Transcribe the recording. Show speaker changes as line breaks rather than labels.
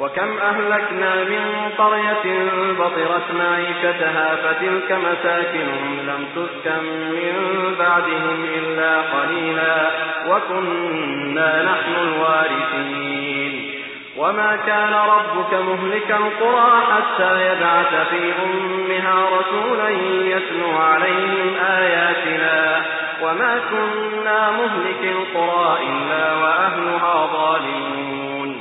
وكم أهلكنا من قرية بطرت معيشتها فتلك مساكنهم لم تسكن من بعدهم إلا قليلا وكنا نحن الوارثين. وما كان ربك مهلك القرى حتى يبعث في أمها رسولا يتلو عليهم آياتنا. وما كنا مهلك القرى إلا